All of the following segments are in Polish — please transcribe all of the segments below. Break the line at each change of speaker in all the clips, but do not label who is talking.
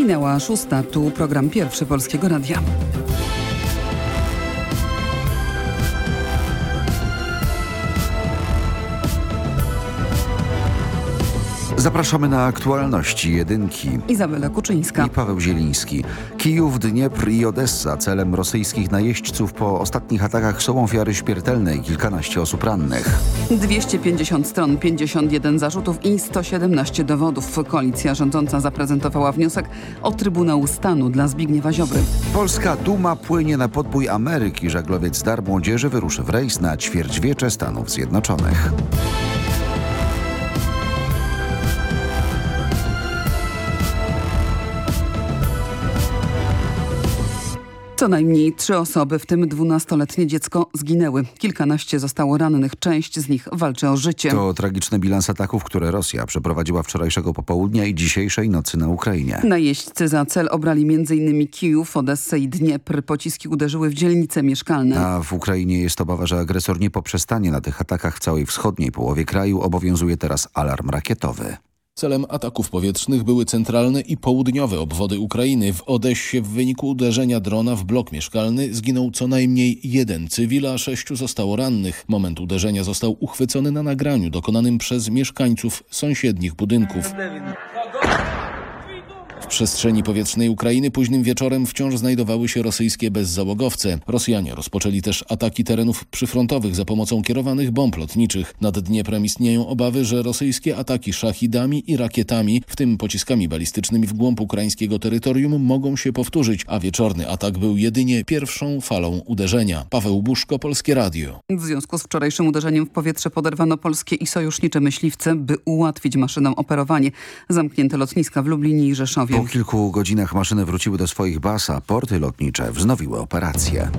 Minęła szósta, tu program pierwszy Polskiego Radia.
Zapraszamy na aktualności jedynki.
Izabela Kuczyńska.
I Paweł Zieliński. Kijów, Dniepr i Odessa celem rosyjskich najeźdźców po ostatnich atakach są ofiary śmiertelne i kilkanaście osób rannych.
250 stron, 51 zarzutów i 117 dowodów. Koalicja rządząca zaprezentowała wniosek o Trybunał Stanu dla Zbigniewa Ziobry.
Polska Duma płynie na podbój Ameryki. Żaglowiec Dar Młodzieży wyruszy w rejs na ćwierćwiecze Stanów Zjednoczonych.
Co najmniej trzy osoby, w tym dwunastoletnie dziecko, zginęły. Kilkanaście zostało rannych, część z nich walczy o życie.
To tragiczny bilans ataków, które Rosja przeprowadziła wczorajszego popołudnia i dzisiejszej nocy na Ukrainie.
Najeźdźcy za cel obrali m.in. Kijów, Odessę i Dniepr. Pociski uderzyły w dzielnice mieszkalne.
A w Ukrainie jest obawa, że agresor nie poprzestanie na tych atakach w całej wschodniej połowie kraju. Obowiązuje teraz alarm rakietowy.
Celem ataków powietrznych były centralne i południowe obwody Ukrainy. W Odessie w wyniku uderzenia drona w blok mieszkalny zginął co najmniej jeden cywil, a sześciu zostało rannych. Moment uderzenia został uchwycony na nagraniu dokonanym przez mieszkańców sąsiednich budynków. Przestrzeni powietrznej Ukrainy późnym wieczorem wciąż znajdowały się rosyjskie bezzałogowce. Rosjanie rozpoczęli też ataki terenów przyfrontowych za pomocą kierowanych bomb lotniczych. Nad Dnieprem istnieją obawy, że rosyjskie ataki szachidami i rakietami, w tym pociskami balistycznymi w głąb ukraińskiego terytorium mogą się powtórzyć, a wieczorny atak był jedynie pierwszą falą uderzenia. Paweł Buszko, Polskie Radio.
W związku z wczorajszym uderzeniem w powietrze poderwano polskie i sojusznicze myśliwce, by ułatwić maszynom operowanie. Zamknięte lotniska w Lublinie i Rzeszowie.
Po kilku godzinach maszyny wróciły do swoich baz, a porty lotnicze wznowiły operacje.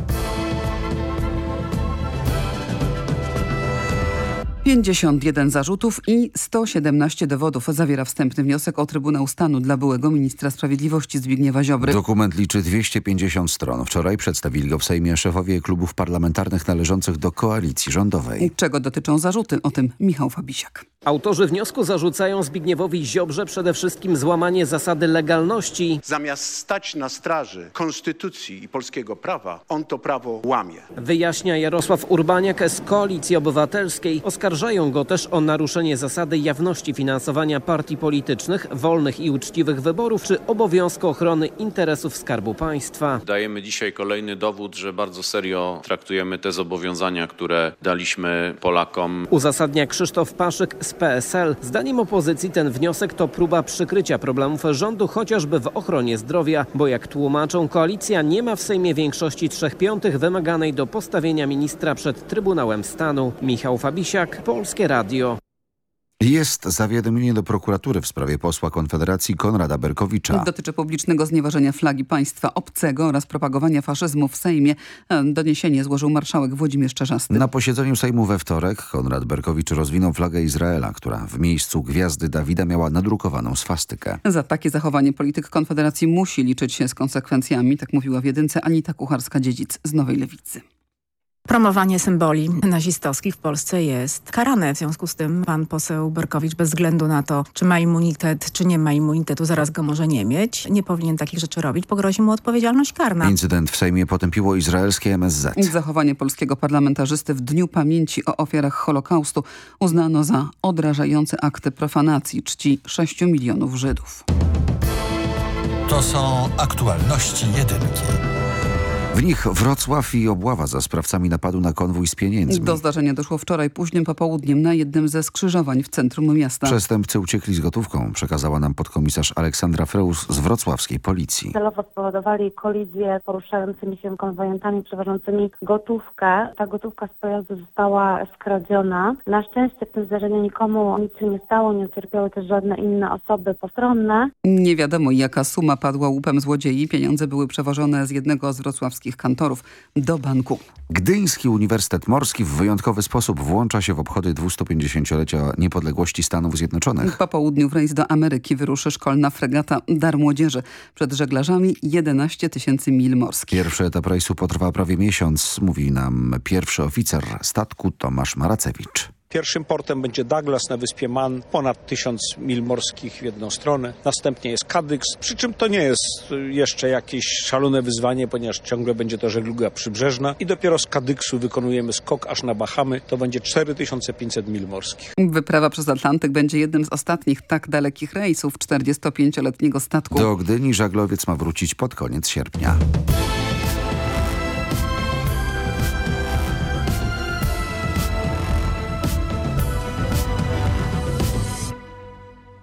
51 zarzutów i 117 dowodów zawiera wstępny wniosek o Trybunał Stanu dla byłego ministra sprawiedliwości Zbigniewa Ziobry.
Dokument liczy 250 stron. Wczoraj przedstawili go w Sejmie szefowie klubów parlamentarnych należących do koalicji rządowej.
Czego dotyczą zarzuty? O tym Michał Fabisiak.
Autorzy wniosku zarzucają Zbigniewowi Ziobrze przede wszystkim złamanie zasady legalności.
Zamiast stać na straży konstytucji i polskiego prawa, on to prawo łamie.
Wyjaśnia Jarosław Urbaniak z Koalicji Obywatelskiej. Oskarżają go też o naruszenie zasady jawności finansowania partii politycznych, wolnych i uczciwych wyborów czy obowiązku ochrony interesów Skarbu Państwa.
Dajemy dzisiaj kolejny dowód, że bardzo serio traktujemy te zobowiązania, które daliśmy Polakom.
Uzasadnia Krzysztof Paszyk z PSL. Zdaniem opozycji ten wniosek to próba przykrycia problemów rządu chociażby w ochronie zdrowia, bo jak tłumaczą koalicja nie ma w Sejmie większości trzech piątych wymaganej do postawienia ministra przed Trybunałem Stanu. Michał Fabisiak, Polskie Radio.
Jest zawiadomienie do prokuratury w sprawie posła Konfederacji Konrada Berkowicza.
Dotyczy publicznego znieważenia flagi państwa obcego oraz propagowania faszyzmu w Sejmie. Doniesienie złożył marszałek Włodzimierz Czarzasty.
Na posiedzeniu Sejmu we wtorek Konrad Berkowicz rozwinął flagę Izraela, która w miejscu gwiazdy Dawida miała nadrukowaną swastykę.
Za takie zachowanie polityk Konfederacji musi liczyć się z konsekwencjami, tak mówiła w jedynce Anita Kucharska-Dziedzic z Nowej Lewicy.
Promowanie symboli nazistowskich w Polsce jest karane. W związku z tym pan poseł Berkowicz bez względu na to, czy ma immunitet, czy nie ma immunitetu, zaraz go może nie mieć. Nie powinien takich rzeczy robić. Pogrozi mu odpowiedzialność karna.
Incydent w Sejmie potępiło izraelskie MSZ.
Zachowanie polskiego parlamentarzysty w Dniu Pamięci o ofiarach Holokaustu uznano za odrażający akt profanacji czci 6 milionów Żydów.
To są aktualności jedynki.
W nich Wrocław i obława za sprawcami napadu na konwój z pieniędzmi.
Do zdarzenia doszło wczoraj późnym popołudniem na jednym ze skrzyżowań w centrum miasta.
Przestępcy uciekli z gotówką, przekazała nam podkomisarz Aleksandra Freus z wrocławskiej policji.
Celowo spowodowali kolizję poruszającymi się konwojentami przewożącymi gotówkę. Ta gotówka z pojazdu została skradziona. Na szczęście w tym zdarzeniu nikomu nic się nie stało, nie ucierpiały też żadne inne osoby postronne.
Nie wiadomo jaka suma padła łupem złodziei. Pieniądze były przewożone z jednego z wrocławskich kantorów do banku.
Gdyński Uniwersytet Morski w wyjątkowy sposób włącza się w obchody 250-lecia niepodległości Stanów Zjednoczonych.
Po południu w rejs do Ameryki wyruszy szkolna fregata Dar Młodzieży. Przed żeglarzami 11 tysięcy mil morskich.
Pierwszy etap rejsu potrwa prawie miesiąc, mówi nam pierwszy oficer statku Tomasz Maracewicz.
Pierwszym portem będzie Douglas na wyspie Man, ponad 1000 mil morskich w jedną stronę. Następnie jest Cadix, przy czym to nie jest jeszcze jakieś szalone wyzwanie, ponieważ ciągle będzie to żegluga przybrzeżna i dopiero z Cadixu wykonujemy skok aż na Bahamy. To będzie 4500 mil morskich.
Wyprawa przez Atlantyk będzie jednym z ostatnich tak dalekich rejsów 45-letniego statku.
Do Gdyni żaglowiec ma wrócić pod koniec sierpnia.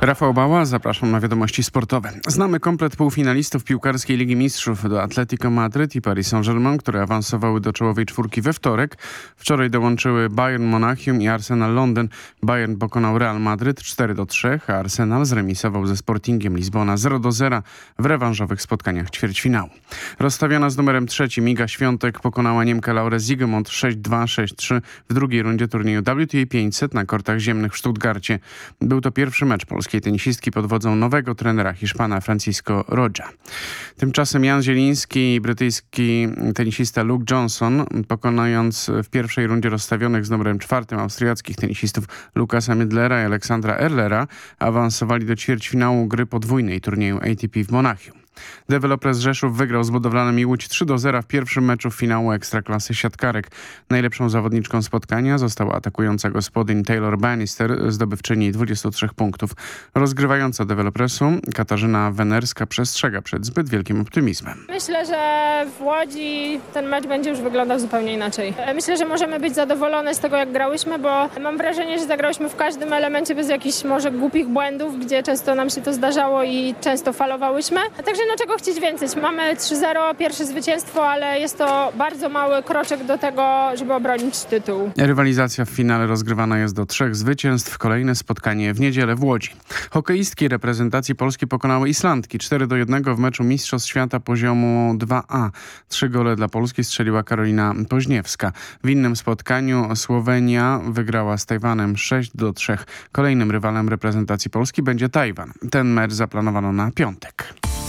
Rafał Bała, zapraszam na wiadomości sportowe. Znamy komplet półfinalistów piłkarskiej Ligi Mistrzów do Atletico Madryt i Paris Saint-Germain, które awansowały do czołowej czwórki we wtorek. Wczoraj dołączyły Bayern Monachium i Arsenal Londyn. Bayern pokonał Real Madryt 4 do 3, a Arsenal zremisował ze Sportingiem Lizbona 0 do 0 w rewanżowych spotkaniach ćwierćfinału. Rozstawiona z numerem trzecim Iga Świątek pokonała Niemkę Laurę Ziegemont 6-2, 6-3 w drugiej rundzie turnieju WTA 500 na kortach ziemnych w Stuttgarcie. Był to pierwszy mecz polskiej tenisistki pod wodzą nowego trenera Hiszpana Francisco Roja. Tymczasem Jan Zieliński i brytyjski tenisista Luke Johnson, pokonując w pierwszej rundzie rozstawionych z numerem czwartym austriackich tenisistów Lukasa Midlera i Aleksandra Erlera, awansowali do ćwierćfinału gry podwójnej turnieju ATP w Monachium. Deweloper z Rzeszów wygrał z budowlanym Łódź 3 do 0 w pierwszym meczu finału Ekstraklasy Siatkarek. Najlepszą zawodniczką spotkania została atakująca gospodyń Taylor Bannister, zdobywczyni 23 punktów. Rozgrywająca dewelopresu Katarzyna Wenerska przestrzega przed zbyt wielkim optymizmem.
Myślę, że w Łodzi ten mecz będzie już wyglądał zupełnie inaczej. Myślę, że możemy być zadowolone z tego, jak grałyśmy, bo mam wrażenie, że zagrałyśmy w każdym elemencie bez jakichś może głupich błędów, gdzie często nam się to zdarzało i często falowałyśmy. Także no czego chcieć więcej. Mamy 3-0, pierwsze zwycięstwo, ale jest to bardzo mały kroczek do tego, żeby obronić tytuł.
Rywalizacja w finale rozgrywana jest do trzech zwycięstw. Kolejne spotkanie w niedzielę w Łodzi. Hokeistki reprezentacji Polski pokonały Islandki 4 do 1 w meczu Mistrzostw Świata poziomu 2A. Trzy gole dla Polski strzeliła Karolina Poźniewska. W innym spotkaniu Słowenia wygrała z Tajwanem 6 do 3. Kolejnym rywalem reprezentacji Polski będzie Tajwan. Ten mecz zaplanowano na piątek.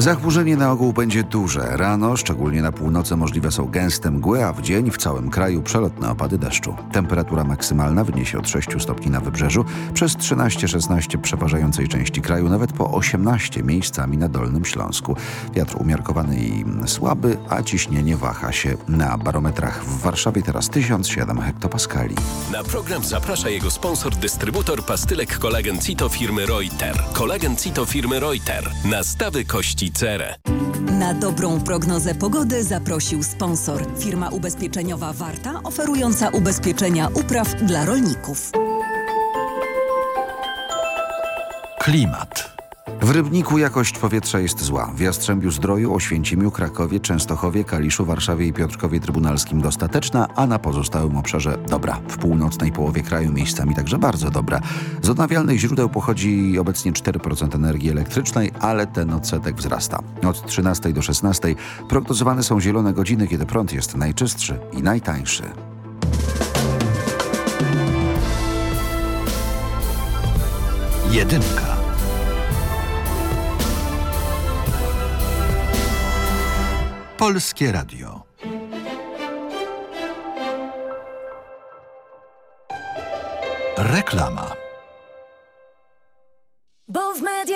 Zachmurzenie na ogół będzie duże. Rano, szczególnie na północy, możliwe są gęste mgły, a w dzień w całym kraju przelotne opady deszczu. Temperatura maksymalna wyniesie od 6 stopni na wybrzeżu, przez 13-16 przeważającej części kraju, nawet po 18 miejscami na Dolnym Śląsku. Wiatr umiarkowany i słaby, a ciśnienie waha się na barometrach. W Warszawie teraz 1007 hektopaskali.
Na program zaprasza jego sponsor, dystrybutor pastylek kolagen Cito firmy Reuter. Kolagen Cito firmy Reuter. Nastawy kości cerę.
Na dobrą prognozę pogody zaprosił sponsor. Firma ubezpieczeniowa Warta, oferująca ubezpieczenia upraw dla rolników.
Klimat.
W Rybniku jakość powietrza jest zła. W Jastrzębiu Zdroju, Oświęcimiu, Krakowie, Częstochowie, Kaliszu, Warszawie i Piotrkowie Trybunalskim dostateczna, a na pozostałym obszarze dobra. W północnej połowie kraju miejscami także bardzo dobra. Z odnawialnych źródeł pochodzi obecnie 4% energii elektrycznej, ale ten odsetek wzrasta. Od 13 do 16 prognozowane są zielone godziny, kiedy prąd jest najczystszy i najtańszy.
Jedynka. Polskie Radio. Reklama.
Bo w media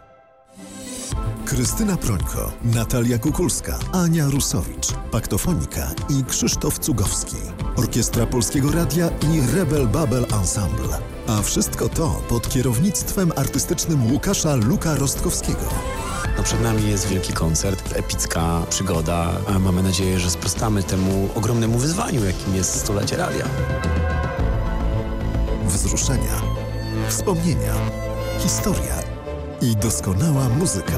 Krystyna Prońko, Natalia Kukulska, Ania Rusowicz, Paktofonika i Krzysztof Cugowski. Orkiestra Polskiego Radia i Rebel Babel Ensemble. A wszystko to pod kierownictwem artystycznym Łukasza Luka Rostkowskiego.
No przed nami jest wielki koncert, epicka przygoda, a mamy nadzieję, że sprostamy temu ogromnemu wyzwaniu, jakim jest stulecie radia.
Wzruszenia, wspomnienia, historia i doskonała muzyka.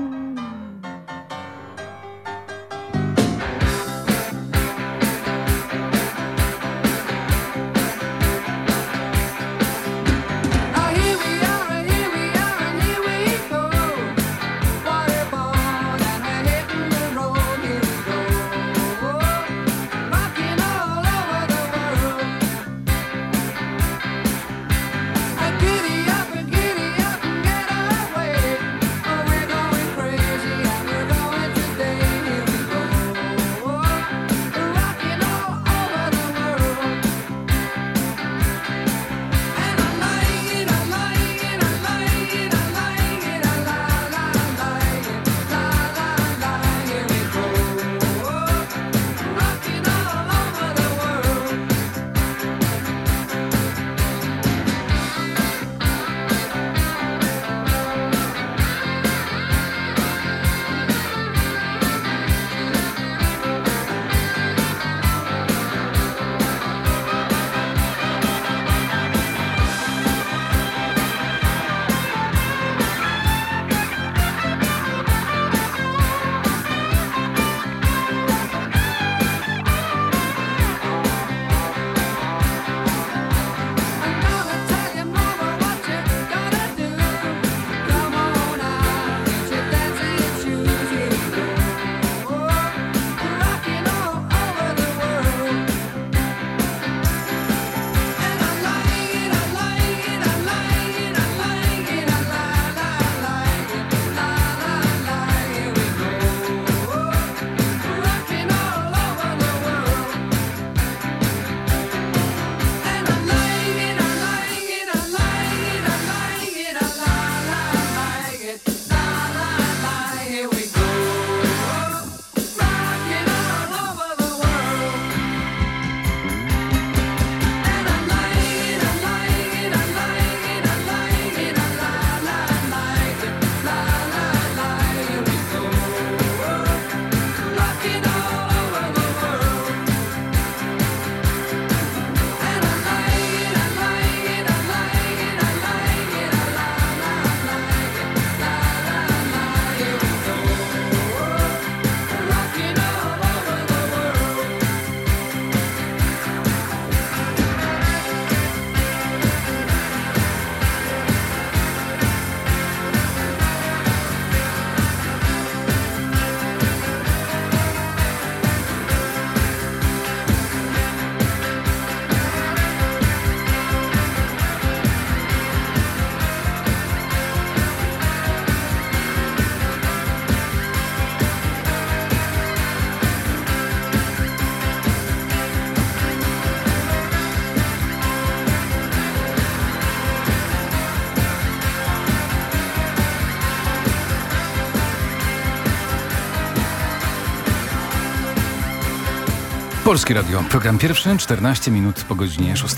Polskie Radio, program pierwszy, 14 minut po godzinie 6.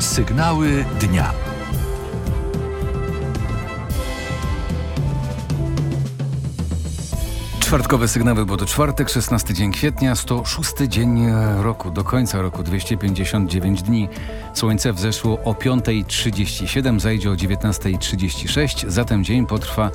Sygnały dnia.
Czwartkowe sygnały, bo to czwartek, 16 dzień kwietnia, 106 dzień roku, do końca roku, 259 dni. Słońce wzeszło o 5.37, zajdzie o 19.36, zatem dzień potrwa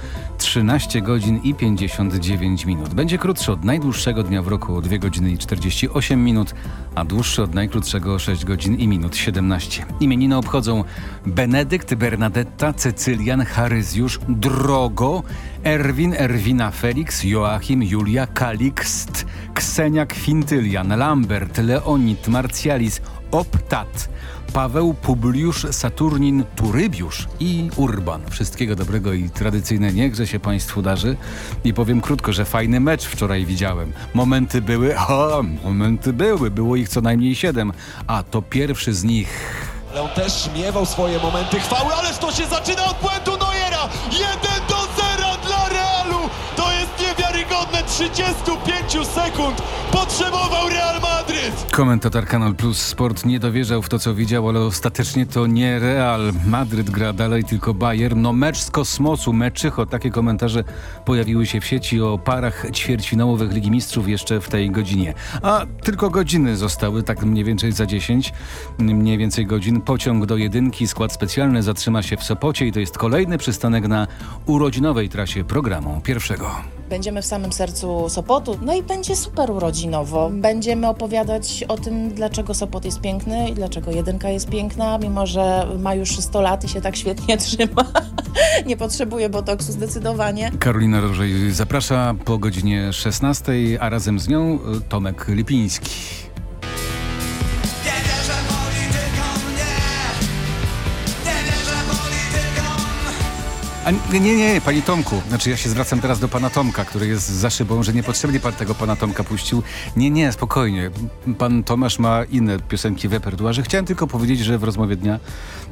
13 godzin i 59 minut. Będzie krótszy od najdłuższego dnia w roku o 2 godziny i 48 minut, a dłuższy od najkrótszego o 6 godzin i minut 17. Imieniny obchodzą Benedykt, Bernadetta, Cecylian, Charyzjusz, Drogo, Erwin, Erwina, Felix, Joachim, Julia, Kalikst, Ksenia, Kwintylian, Lambert, Leonid, Marcjalis, Optat, Paweł, Publiusz, Saturnin, Turybiusz i Urban. Wszystkiego dobrego i tradycyjne niechże się Państwu darzy. I powiem krótko, że fajny mecz wczoraj widziałem. Momenty były, o, momenty były, było ich co najmniej siedem, a to pierwszy z nich
Ale on też miewał swoje momenty chwały, ależ to się zaczyna od błędu Neuera! 1 do 0 dla Realu! To jest niewiarygodne, 35 sekund potrzebował Real Madryt!
Komentator Kanal Plus Sport nie dowierzał w to, co widział, ale ostatecznie to nie Real. Madryt gra dalej, tylko Bayern. No mecz z kosmosu, meczycho. Takie komentarze pojawiły się w sieci o parach ćwierćfinałowych Ligi Mistrzów jeszcze w tej godzinie. A tylko godziny zostały, tak mniej więcej za 10, mniej więcej godzin. Pociąg do jedynki, skład specjalny zatrzyma się w Sopocie i to jest kolejny przystanek na urodzinowej trasie programu pierwszego.
Będziemy w samym sercu Sopotu, no i będzie super urodzinowo. Będziemy opowiadać o tym, dlaczego Sopot jest piękny i dlaczego jedynka jest piękna, mimo że ma już 100 lat i się tak świetnie trzyma. Nie potrzebuje botoksu zdecydowanie.
Karolina Rożej zaprasza po godzinie 16, a razem z nią y, Tomek Lipiński. A nie, nie, nie, panie Tomku. Znaczy ja się zwracam teraz do pana Tomka, który jest za szybą, że niepotrzebnie pan tego pana Tomka puścił. Nie, nie, spokojnie. Pan Tomasz ma inne piosenki w repertuarze. Chciałem tylko powiedzieć, że w rozmowie dnia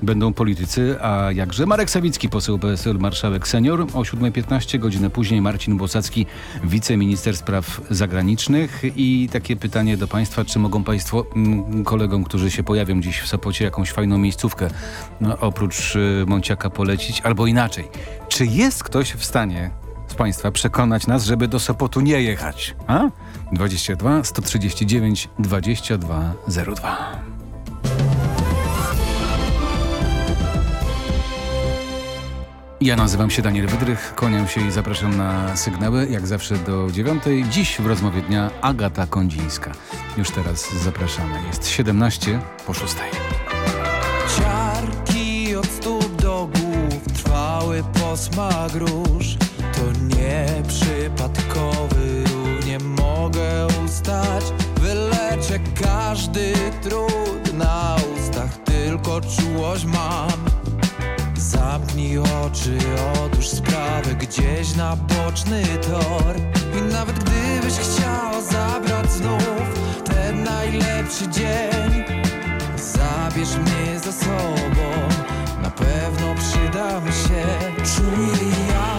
będą politycy, a jakże Marek Sawicki, poseł PSL, marszałek senior. O 7.15, godzinę później Marcin Bosacki, wiceminister spraw zagranicznych. I takie pytanie do państwa, czy mogą państwo mm, kolegom, którzy się pojawią dziś w Sopocie, jakąś fajną miejscówkę no, oprócz y, Monciaka polecić, albo inaczej. Czy jest ktoś w stanie z Państwa przekonać nas, żeby do Sopotu nie jechać? A? 22 139 2202. Ja nazywam się Daniel Wydrych, kłaniam się i zapraszam na sygnały, jak zawsze do dziewiątej. Dziś w rozmowie dnia Agata Kondzińska. Już teraz zapraszamy. Jest 17 po 6.
posmak róż To nie przypadkowy ruch, nie mogę ustać. Wyleczę każdy trud na ustach, tylko czułość mam. Zamknij oczy, odłóż sprawę. Gdzieś na boczny tor. I nawet gdybyś chciał zabrać znów ten najlepszy dzień Zabierz mnie za sobą, pewno przydam się. Czuję jak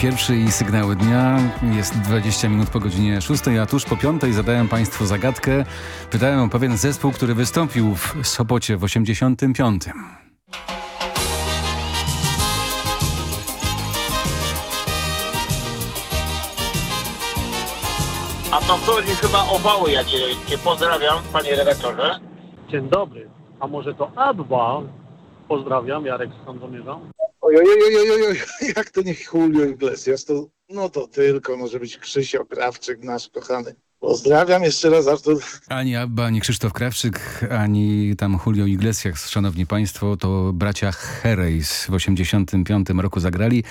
pierwszy i sygnały dnia. Jest 20 minut po godzinie 6, a tuż po 5 zadałem Państwu zagadkę. Pytałem o pewien zespół, który wystąpił w Sopocie w 85.
A to chodzi chyba o wały, ja cię, cię pozdrawiam, panie redaktorze.
Dzień dobry. A może to ABBA? Pozdrawiam, Jarek z Sandomierza.
Oj, oj, oj, oj, oj, oj, jak to nie Julio Iglesias, to no to tylko może być Krzysio Krawczyk, nasz kochany. Pozdrawiam jeszcze raz, Artur.
Ani Abba, ani Krzysztof Krawczyk, ani tam Julio Iglesias, szanowni państwo, to bracia Herreys w 85 roku zagrali.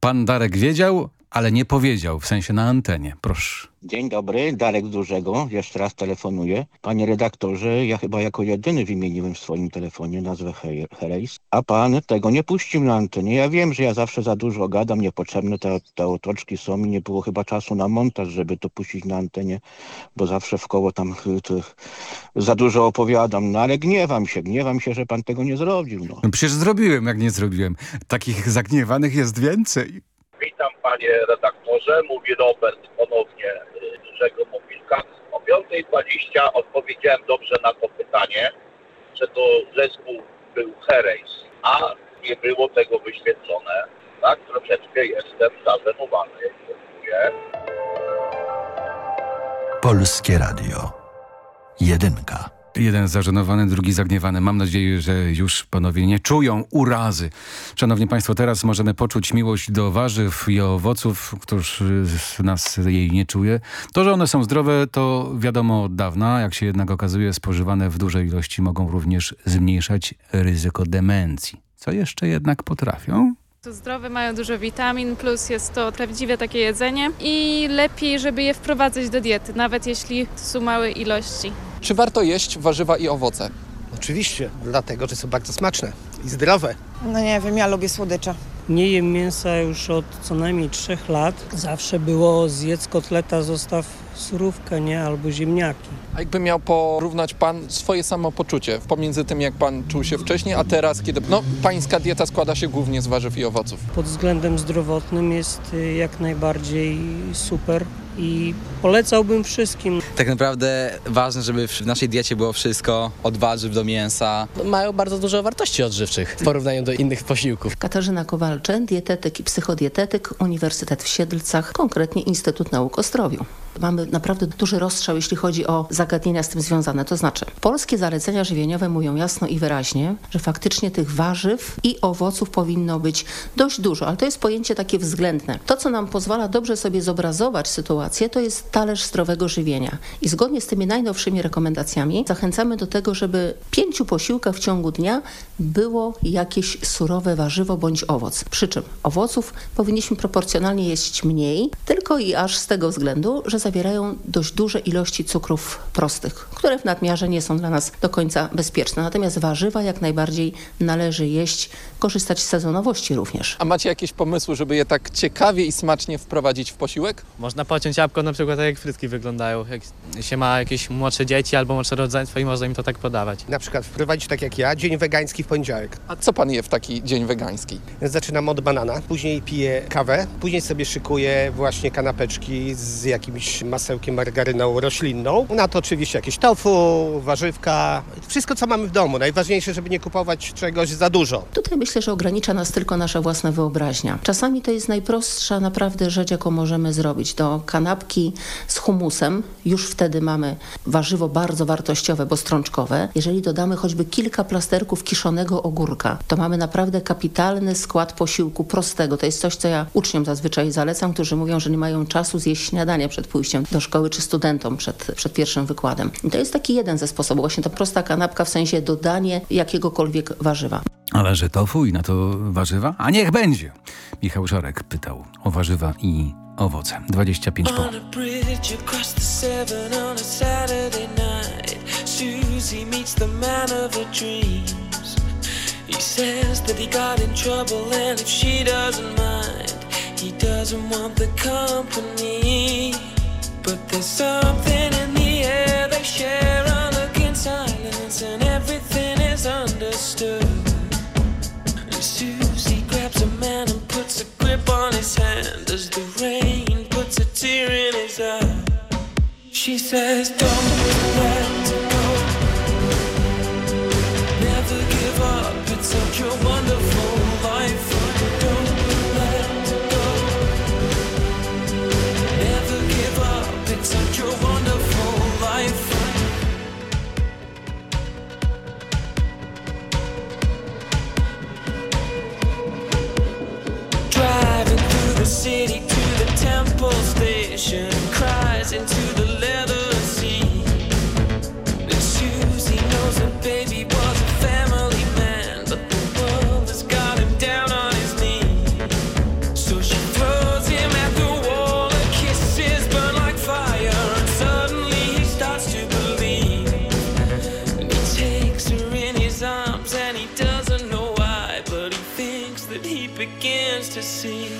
Pan Darek wiedział, ale nie powiedział, w sensie na antenie. Proszę.
Dzień dobry, Darek Dużego, jeszcze raz telefonuję. Panie redaktorze, ja chyba jako jedyny wymieniłem w swoim telefonie nazwę He- Herejs, a pan tego nie puścił na antenie. Ja wiem, że ja zawsze za dużo gadam, niepotrzebne te, te otoczki są i nie było chyba czasu na montaż, żeby to puścić na antenie, bo zawsze w koło tam y, za dużo opowiadam. No ale gniewam się, gniewam się, że pan tego nie zrobił. No.
No przecież zrobiłem, jak nie zrobiłem. Takich zagniewanych jest więcej.
Witam panie redaktorze, mówi Robert ponownie y, z dużego mobilka. O 5.20 odpowiedziałem dobrze na to pytanie, że to zespół był Herejs, a nie było tego wyświetlone. Tak, troszeczkę jestem zażenowany. Dziękuję.
Polskie Radio. Jedynka.
Jeden zażenowany, drugi zagniewany. Mam nadzieję, że już panowie nie czują urazy. Szanowni Państwo, teraz możemy poczuć miłość do warzyw i owoców, któż z nas jej nie czuje. To, że one są zdrowe, to wiadomo od dawna. Jak się jednak okazuje, spożywane w dużej ilości mogą również zmniejszać ryzyko demencji. Co jeszcze jednak potrafią?
To zdrowe, mają dużo witamin, plus jest to prawdziwe takie jedzenie i lepiej, żeby je wprowadzać do diety, nawet jeśli to są małe ilości.
Czy warto jeść warzywa i owoce?
Oczywiście, dlatego, że są bardzo smaczne i zdrowe.
No nie wiem, ja lubię słodycze.
Nie jem mięsa już od co najmniej trzech lat. Zawsze było zjedz kotleta, zostaw surówkę, nie? Albo ziemniaki.
A jakby miał porównać pan swoje samopoczucie pomiędzy tym, jak pan czuł się wcześniej, a teraz, kiedy no, pańska dieta składa się głównie z warzyw i owoców?
Pod względem zdrowotnym jest y, jak najbardziej super i polecałbym wszystkim.
Tak naprawdę ważne, żeby w naszej diecie było wszystko, od warzyw do mięsa.
Mają bardzo dużo wartości odżywczych w porównaniu do innych posiłków.
Katarzyna Kowalczę, dietetyk i psychodietetyk, Uniwersytet w Siedlcach, konkretnie Instytut Nauk Ostrowiu. Mamy naprawdę duży rozstrzał, jeśli chodzi o zagadnienia z tym związane. To znaczy, polskie zalecenia żywieniowe mówią jasno i wyraźnie, że faktycznie tych warzyw i owoców powinno być dość dużo, ale to jest pojęcie takie względne. To, co nam pozwala dobrze sobie zobrazować sytuację, to jest talerz zdrowego żywienia. I zgodnie z tymi najnowszymi rekomendacjami zachęcamy do tego, żeby pięciu posiłkach w ciągu dnia było jakieś surowe warzywo bądź owoc. Przy czym owoców powinniśmy proporcjonalnie jeść mniej, tylko i aż z tego względu, że zawierają dość duże ilości cukrów prostych, które w nadmiarze nie są dla nas do końca bezpieczne. Natomiast warzywa jak najbardziej należy jeść, korzystać z sezonowości również.
A macie jakieś pomysły, żeby je tak ciekawie i smacznie wprowadzić w posiłek?
Można pociąć jabłko na przykład tak jak frytki wyglądają. Jak się ma jakieś młodsze dzieci albo młodsze rodzeństwo i można im to tak podawać.
Na przykład wprowadzić tak jak ja, dzień wegański w poniedziałek.
A co pan je w taki dzień wegański?
Zaczynam od banana, później piję kawę, później sobie szykuję właśnie kanapeczki z jakimś masełkiem, margaryną roślinną. Na to oczywiście jakieś tofu, warzywka, wszystko co mamy w domu. Najważniejsze, żeby nie kupować czegoś za dużo.
Tutaj myślę, że ogranicza nas tylko nasza własna wyobraźnia. Czasami to jest najprostsza naprawdę rzecz, jaką możemy zrobić. Do kanapki z humusem już wtedy mamy warzywo bardzo wartościowe, bo strączkowe. Jeżeli dodamy choćby kilka plasterków kiszonego ogórka, to mamy naprawdę kapitalny skład posiłku prostego. To jest coś, co ja uczniom zazwyczaj zalecam, którzy mówią, że nie mają czasu zjeść śniadania przed pójściem do szkoły, czy studentom przed, przed pierwszym wykładem. I to jest taki jeden ze sposobów, właśnie ta prosta kanapka, w sensie dodanie jakiegokolwiek warzywa.
Ale że tofu i na to warzywa? A niech będzie! Michał Żarek pytał o warzywa i owoce. 25 po.
Susie meets the man of her dreams. He says that he got in trouble, and if she doesn't mind, he doesn't want the company. But there's something in the air they share, a look in silence, and everything is understood. And Susie grabs a man and puts a grip on his
hand as the rain puts a tear in his eye. She says, Don't let go, never give up, it's up your city to the temple station, cries into the leather seat. And Susie knows her baby was a family man, but the world has got him down on his knees. So she throws him at the wall, her kisses burn like fire, and suddenly he starts to believe. And he takes her in his arms, and he doesn't know why, but he thinks that he begins to see.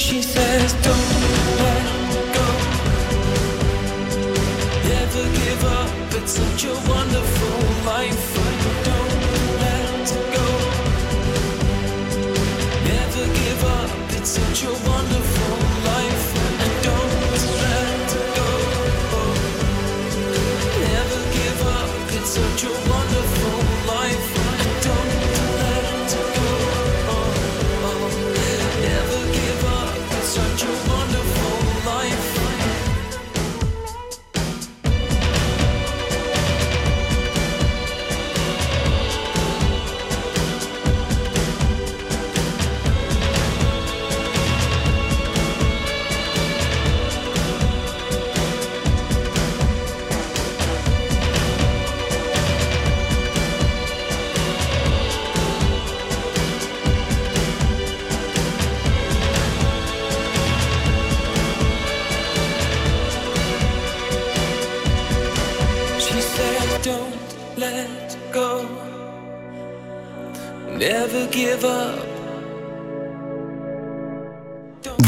She says, Don't let go. Never give up. It's such a wonderful life. Don't let go. Never give up. It's such a wonderful life. And don't let go. Never give up. It's such a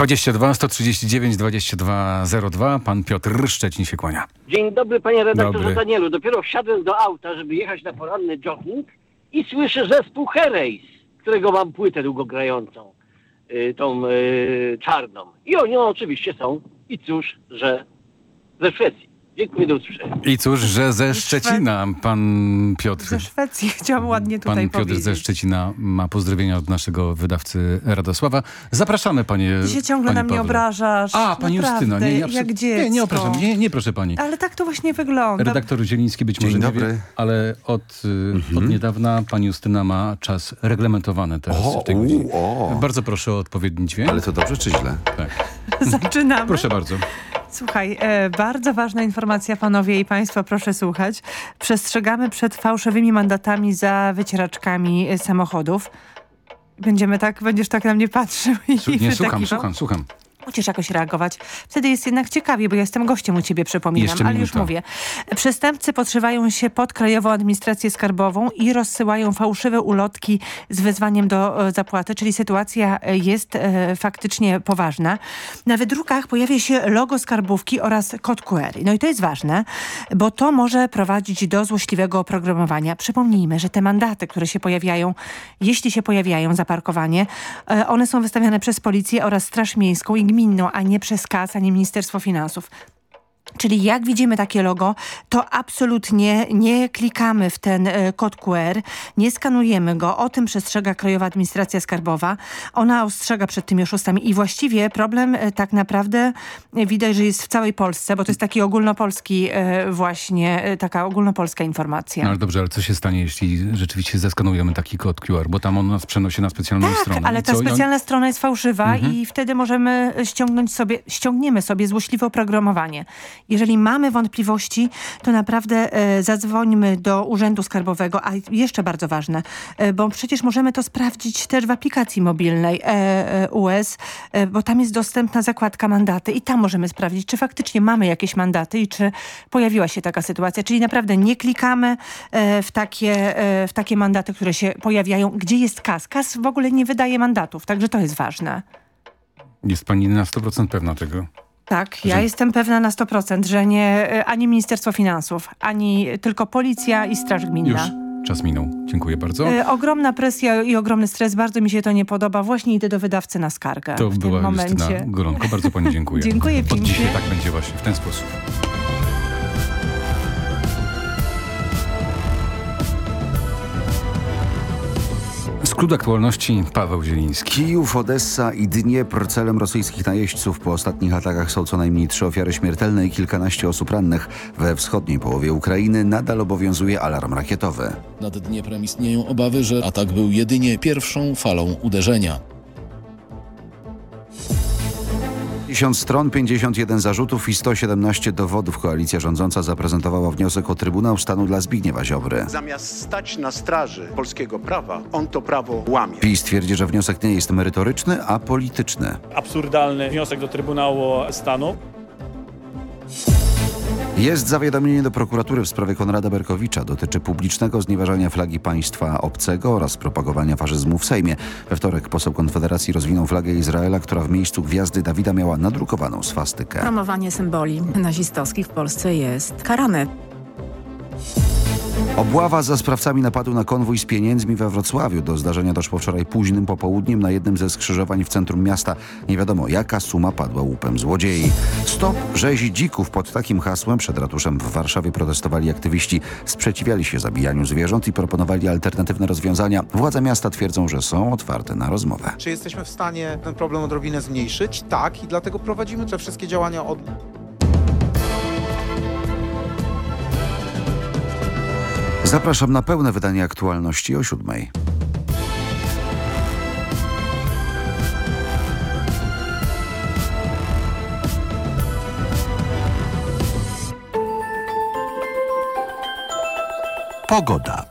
22 139 2202. Pan Piotr Szczecin się kłania.
Dzień dobry panie redaktorze
Dobry.
Danielu. Dopiero wsiadłem do auta, żeby jechać na poranny jogging i słyszę zespół Herreys, którego mam płytę długogrającą, y, tą y, czarną. I oni oczywiście są, i cóż, że ze Szwecji. Dziękuję, do usłyszenia.
I cóż, że ze Szczecina pan Piotr.
Ze Szwecji chciałam ładnie tutaj
Pan Piotr
powiedzieć.
ze Szczecina ma pozdrowienia od naszego wydawcy Radosława. Zapraszamy panie.
Ty się ciągle
panie
na mnie
Pawle.
obrażasz.
A, pani
Naprawdę,
Justyno, nie, nie,
jak
absolut-
dziecko.
nie, nie, opraszam, nie, nie proszę pani.
Ale tak to właśnie wygląda.
Redaktor Zieliński być
Dzień
może nie
dobry.
wie, ale od, y, od niedawna pani Justyna ma czas reglamentowany teraz
O,
w tej godzinie.
u, o.
Bardzo proszę o odpowiedni dźwięk.
Ale to dobrze czy źle?
Tak.
Zaczynamy.
Proszę bardzo.
Słuchaj, e, bardzo ważna informacja, panowie i państwo, proszę słuchać. Przestrzegamy przed fałszywymi mandatami za wycieraczkami e, samochodów. Będziemy tak, będziesz tak na mnie patrzył i
Su- nie, słucham, słucham, słucham.
Musisz jakoś reagować. Wtedy jest jednak ciekawie, bo ja jestem gościem u ciebie, przypominam,
Jeszcze
ale już
minuta.
mówię. Przestępcy podszywają się pod Krajową Administrację Skarbową i rozsyłają fałszywe ulotki z wezwaniem do e, zapłaty, czyli sytuacja e, jest e, faktycznie poważna. Na wydrukach pojawia się logo skarbówki oraz kod QR. No i to jest ważne, bo to może prowadzić do złośliwego oprogramowania. Przypomnijmy, że te mandaty, które się pojawiają, jeśli się pojawiają za parkowanie, e, one są wystawiane przez policję oraz Straż Miejską i gminną, a nie przez KAS, ani Ministerstwo Finansów. Czyli jak widzimy takie logo, to absolutnie nie klikamy w ten e, kod QR, nie skanujemy go. O tym przestrzega Krajowa Administracja Skarbowa. Ona ostrzega przed tymi oszustami i właściwie problem e, tak naprawdę e, widać, że jest w całej Polsce, bo to jest taki ogólnopolski właśnie, taka ogólnopolska informacja.
No ale dobrze, ale co się stanie, jeśli rzeczywiście zeskanujemy taki kod QR, bo tam on nas przenosi na specjalną stronę.
Tak, ale
I
ta specjalna strona jest fałszywa
Mhm.
i wtedy możemy ściągnąć sobie, ściągniemy sobie złośliwe oprogramowanie. Jeżeli mamy wątpliwości, to naprawdę e, zadzwońmy do Urzędu Skarbowego, a jeszcze bardzo ważne, e, bo przecież możemy to sprawdzić też w aplikacji mobilnej e, e, US, e, bo tam jest dostępna zakładka mandaty i tam możemy sprawdzić, czy faktycznie mamy jakieś mandaty i czy pojawiła się taka sytuacja. Czyli naprawdę nie klikamy e, w takie, w takie mandaty, które się pojawiają. Gdzie jest KAS? KAS w ogóle nie wydaje mandatów, także to jest ważne.
Jest pani na 100% pewna tego.
Tak, ja jestem pewna na 100%, że nie e, ani Ministerstwo Finansów, ani tylko Policja i Straż Gminna.
Już czas minął. Dziękuję bardzo.
E, ogromna presja i ogromny stres, bardzo mi się to nie podoba. Właśnie idę do wydawcy na skargę
To
w
była
tym momencie.
Justyna Goronko. Bardzo pani dziękuję.
Dziękuję
Od
pięknie.
dzisiaj tak będzie właśnie, w ten sposób. Skrót aktualności Paweł Zieliński.
Kijów, Odessa i Dniepr celem rosyjskich najeźdźców. Po ostatnich atakach są co najmniej trzy ofiary śmiertelne i kilkanaście osób rannych. We wschodniej połowie Ukrainy nadal obowiązuje alarm rakietowy.
Nad Dnieprem istnieją obawy, że atak był jedynie pierwszą falą uderzenia.
50 stron, 51 zarzutów i 117 dowodów. Koalicja rządząca zaprezentowała wniosek o Trybunał Stanu dla Zbigniewa Ziobry.
Zamiast stać na straży polskiego prawa, on to prawo łamie.
PiS twierdzi, że wniosek nie jest merytoryczny, a polityczny.
Absurdalny wniosek do Trybunału Stanu.
Jest zawiadomienie do prokuratury w sprawie Konrada Berkowicza. Dotyczy publicznego znieważania flagi państwa obcego oraz propagowania faszyzmu w Sejmie. We wtorek poseł Konfederacji rozwinął flagę Izraela, która w miejscu gwiazdy Dawida miała nadrukowaną swastykę.
Promowanie symboli nazistowskich w Polsce jest karane.
Obława za sprawcami napadu na konwój z pieniędzmi we Wrocławiu. Do zdarzenia doszło wczoraj późnym popołudniem na jednym ze skrzyżowań w centrum miasta. Nie wiadomo jaka suma padła łupem złodziei. Stop rzezi dzików pod takim hasłem przed ratuszem w Warszawie protestowali aktywiści. Sprzeciwiali się zabijaniu zwierząt i proponowali alternatywne rozwiązania. Władze miasta twierdzą, że są otwarte na rozmowę.
Czy jesteśmy w stanie ten problem odrobinę zmniejszyć? Tak i dlatego prowadzimy te wszystkie działania od
Zapraszam na pełne wydanie aktualności o siódmej. Pogoda.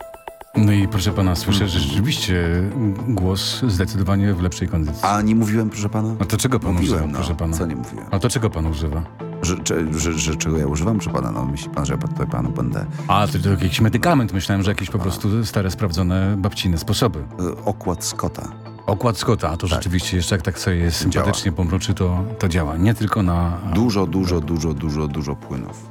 No i proszę pana, słyszę, że rzeczywiście głos zdecydowanie w lepszej kondycji.
A nie mówiłem, proszę pana?
A to czego pan
Mówiłem,
używa,
no.
proszę pana?
Co nie mówiłem?
A to czego pan używa?
Że, że, że, czego ja używam, proszę pana? No myśli pan, że ja panu będę...
A, to, to jakiś medykament. Myślałem, że jakieś po prostu stare, sprawdzone babcine sposoby.
E, Okład Scotta.
Okład Scotta, to rzeczywiście jeszcze jak tak sobie sympatycznie pomruczy, to, to działa. Nie tylko na...
Dużo, dużo, dużo, dużo, dużo płynów.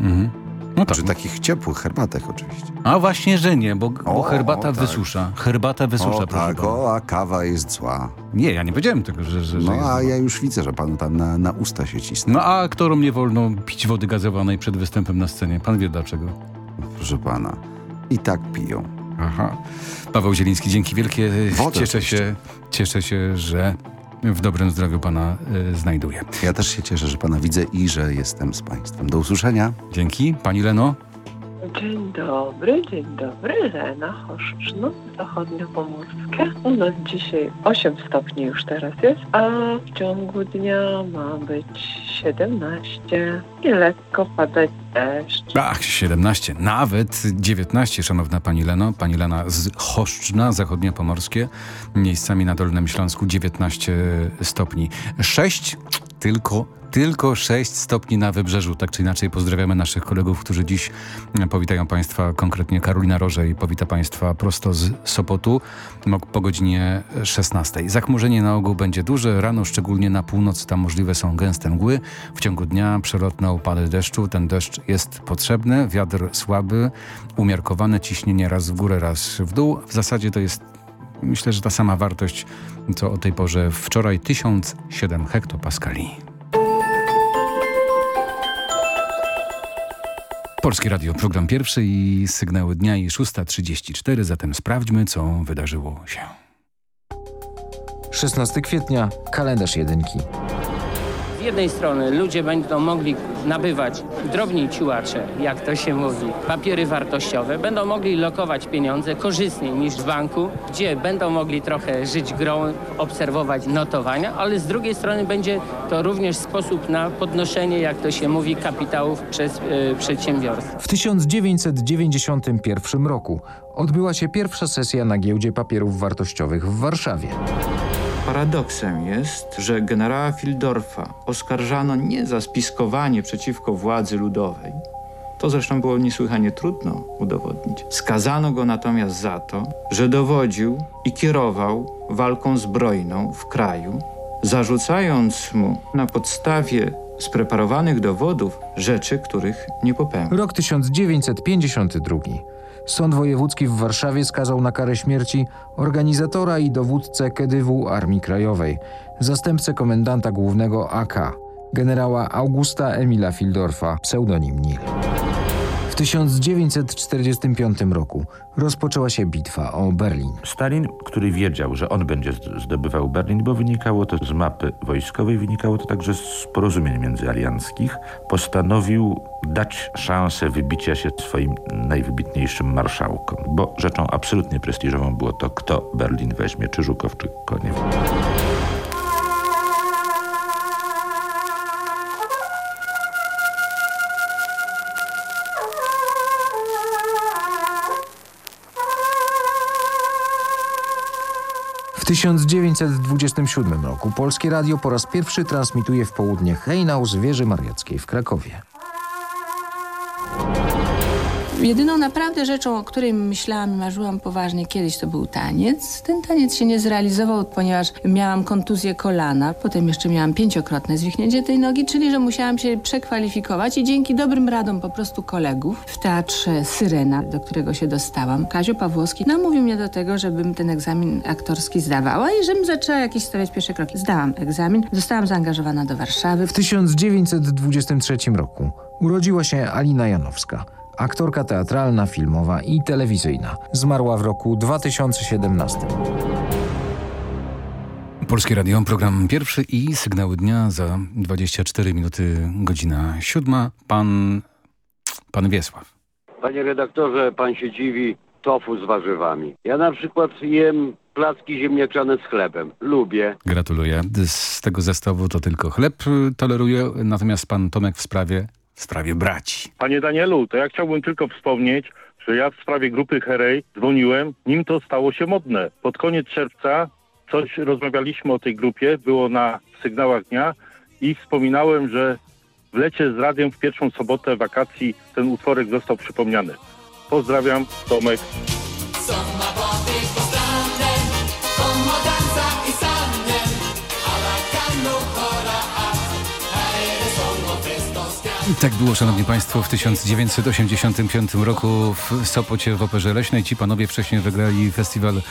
Mhm. No tak.
Czy takich ciepłych herbatek oczywiście.
A właśnie, że nie, bo, bo
O,
herbata
o, tak.
wysusza. Herbata wysusza,
o,
proszę
tak,
pana.
o, a kawa jest zła.
Nie, ja nie powiedziałem tego, że, że, że
No, a ja już widzę, że panu tam na, na usta się cisnie.
No a aktorom nie wolno pić wody gazowanej przed występem na scenie. Pan wie dlaczego.
Proszę pana. I tak piją.
Aha. Paweł Zieliński, dzięki wielkie.
Wodę
cieszę
oczywiście.
się, cieszę się, że w dobrym zdrowiu pana y, znajduję.
Ja też się cieszę, że pana widzę i że jestem z państwem. Do usłyszenia.
Dzięki. Pani Leno?
Dzień dobry, dzień dobry. Lena Choszczno, zachodniopomorskie. U nas dzisiaj 8 stopni już teraz jest, a w ciągu dnia ma być 17 i lekko padać deszcz.
Ach, 17, nawet 19, szanowna pani Leno. Pani Lena z Choszczna, zachodniopomorskie, miejscami na Dolnym Śląsku 19 stopni. 6 tylko tylko 6 stopni na wybrzeżu. Tak czy inaczej pozdrawiamy naszych kolegów, którzy dziś powitają Państwa, konkretnie Karolina Rożej powita Państwa prosto z Sopotu po godzinie 16. Zachmurzenie na ogół będzie duże, rano szczególnie na północ tam możliwe są gęste mgły. W ciągu dnia przelotne opady deszczu. Ten deszcz jest potrzebny, wiatr słaby, umiarkowane ciśnienie raz w górę, raz w dół. W zasadzie to jest myślę, że ta sama wartość, co o tej porze wczoraj 1007 hektopaskali. Polskie Radio, program pierwszy i sygnały dnia i 6.34, zatem sprawdźmy, co wydarzyło się.
16 kwietnia, kalendarz jedynki.
Z jednej strony ludzie będą mogli nabywać drobni ciułacze, jak to się mówi, papiery wartościowe, będą mogli lokować pieniądze korzystniej niż w banku, gdzie będą mogli trochę żyć grą, obserwować notowania, ale z drugiej strony będzie to również sposób na podnoszenie, jak to się mówi, kapitałów przez y, przedsiębiorstwa.
W 1991 roku odbyła się pierwsza sesja na giełdzie papierów wartościowych w Warszawie.
Paradoksem jest, że generała Fildorfa oskarżano nie za spiskowanie przeciwko władzy ludowej. To zresztą było niesłychanie trudno udowodnić. Skazano go natomiast za to, że dowodził i kierował walką zbrojną w kraju, zarzucając mu na podstawie spreparowanych dowodów rzeczy, których nie popełnił.
Rok 1952. Sąd Wojewódzki w Warszawie skazał na karę śmierci organizatora i dowódcę KDW Armii Krajowej, zastępcę komendanta głównego AK, generała Augusta Emila Fildorfa, pseudonim Nil.
W
1945 roku rozpoczęła się bitwa o Berlin.
Stalin, który wiedział, że on będzie zdobywał Berlin, bo wynikało to z mapy wojskowej, wynikało to także z porozumień międzyalianckich, postanowił dać szansę wybicia się swoim najwybitniejszym marszałkom, bo rzeczą absolutnie prestiżową było to, kto Berlin weźmie, czy Żukow, czy Koniew.
1927 roku Polskie Radio po raz pierwszy transmituje w południe hejnał z wieży mariackiej w Krakowie.
Jedyną naprawdę rzeczą, o której myślałam i marzyłam poważnie kiedyś, to był taniec. Ten taniec się nie zrealizował, ponieważ miałam kontuzję kolana, potem jeszcze miałam pięciokrotne zwichnięcie tej nogi, czyli że musiałam się przekwalifikować i dzięki dobrym radom po prostu kolegów w teatrze Syrena, do którego się dostałam, Kazio Pawłowski namówił mnie do tego, żebym ten egzamin aktorski zdawała i żebym zaczęła jakieś stawiać pierwsze kroki. Zdałam egzamin, zostałam zaangażowana do Warszawy.
W 1923 roku urodziła się Alina Janowska aktorka teatralna, filmowa i telewizyjna. Zmarła w roku 2017.
Polskie Radio, program pierwszy i sygnały dnia za 24 minuty, godzina siódma. Pan, pan Wiesław.
Panie redaktorze, pan się dziwi tofu z warzywami. Ja na przykład jem placki ziemniaczane z chlebem. Lubię.
Gratuluję. Z tego zestawu to tylko chleb toleruję, natomiast pan Tomek w sprawie w sprawie braci.
Panie Danielu, to ja chciałbym tylko wspomnieć, że ja w sprawie grupy Herej dzwoniłem, nim to stało się modne. Pod koniec czerwca coś rozmawialiśmy o tej grupie, było na sygnałach dnia i wspominałem, że w lecie z radiem w pierwszą sobotę wakacji ten utworek został przypomniany. Pozdrawiam, Tomek.
Tak było, szanowni państwo, w 1985 roku w Sopocie w Operze Leśnej. Ci panowie wcześniej wygrali festiwal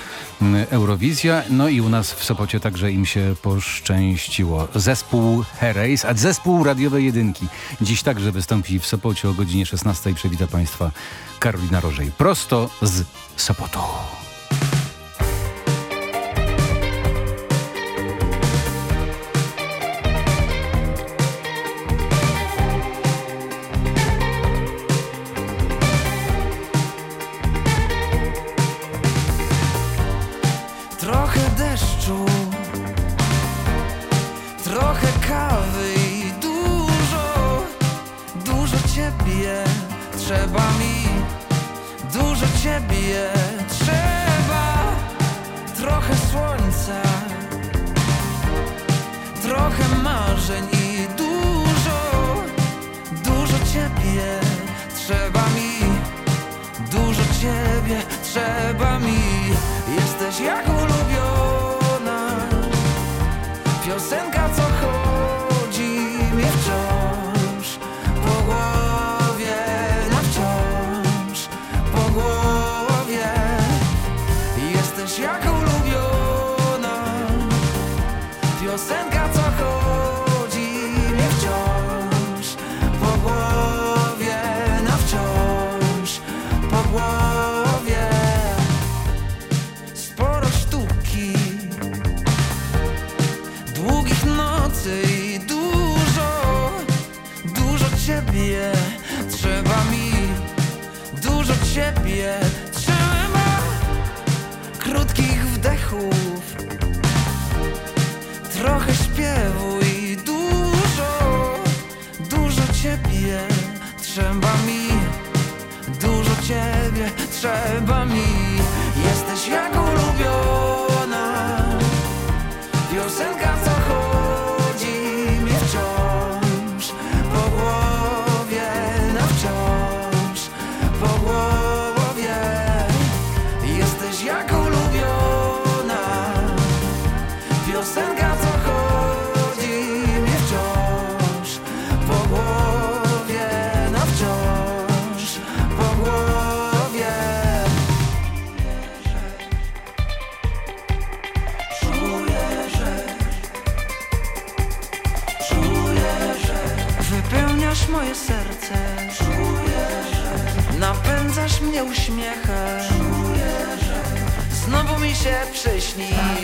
mm, Eurowizja, no i u nas w Sopocie także im się poszczęściło. Zespół Herreys, a zespół radiowej jedynki. Dziś także wystąpi w Sopocie o godzinie 16. Przywita państwa Karolina Rożej. Prosto z Sopotu. nocy dużo, dużo ciebie trzeba mi, dużo ciebie trzeba krótkich wdechów, trochę śpiewu i dużo, dużo ciebie trzeba mi, dużo ciebie trzeba mi. me.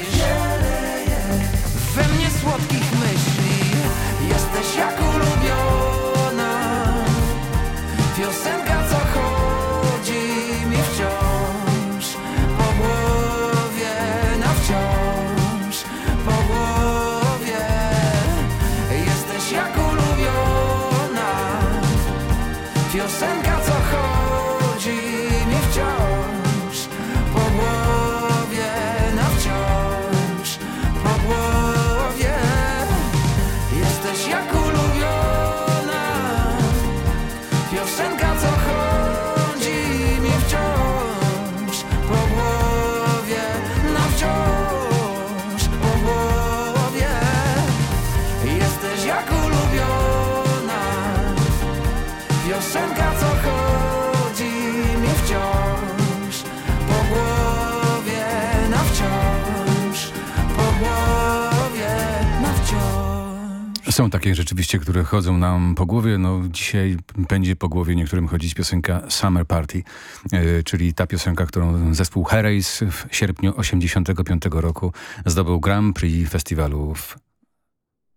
Są takie rzeczywiście, które chodzą nam po głowie. No, dzisiaj będzie po głowie niektórym chodzić piosenka Summer Party, e, czyli ta piosenka, którą zespół Herreys w sierpniu 85 roku zdobył Grand Prix festiwalu w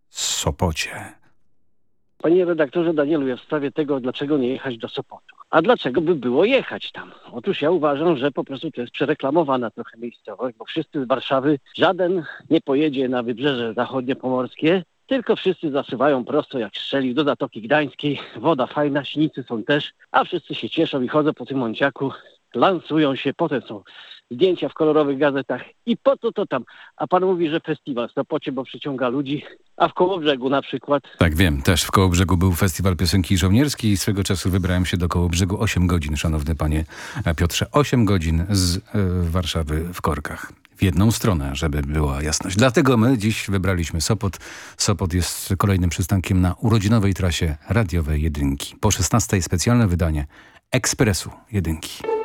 Sopocie.
Panie redaktorze Danielu, ja w sprawie tego, dlaczego nie jechać do Sopotu. A dlaczego by było jechać tam? Otóż ja uważam, że po prostu to jest przereklamowana trochę miejscowość, bo wszyscy z Warszawy, żaden nie pojedzie na wybrzeże zachodnie pomorskie, tylko wszyscy zasuwają prosto jak strzelił do Zatoki Gdańskiej. Woda fajna, śnicy są też, a wszyscy się cieszą i chodzą po tym Monciaku, lansują się, potem są zdjęcia w kolorowych gazetach i po co to tam? A pan mówi, że festiwal w Sopocie, bo przyciąga ludzi, a w Kołobrzegu na przykład
Tak, wiem. Też w Kołobrzegu był festiwal piosenki żołnierskiej i swego czasu wybrałem się do Kołobrzegu 8 godzin, szanowny panie Piotrze. 8 godzin z e, Warszawy w korkach. W jedną stronę, żeby była jasność. Dlatego my dziś wybraliśmy Sopot. Sopot jest kolejnym przystankiem na urodzinowej trasie radiowej Jedynki. Po 16 specjalne wydanie Ekspresu Jedynki.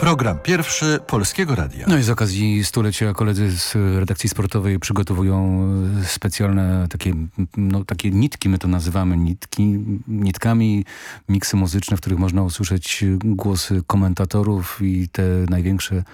Program pierwszy Polskiego Radia.
No i z okazji stulecia koledzy z redakcji sportowej przygotowują e, specjalne takie, no, takie nitki, my to nazywamy nitki, nitkami, miksy muzyczne, w których można usłyszeć głosy komentatorów i te największe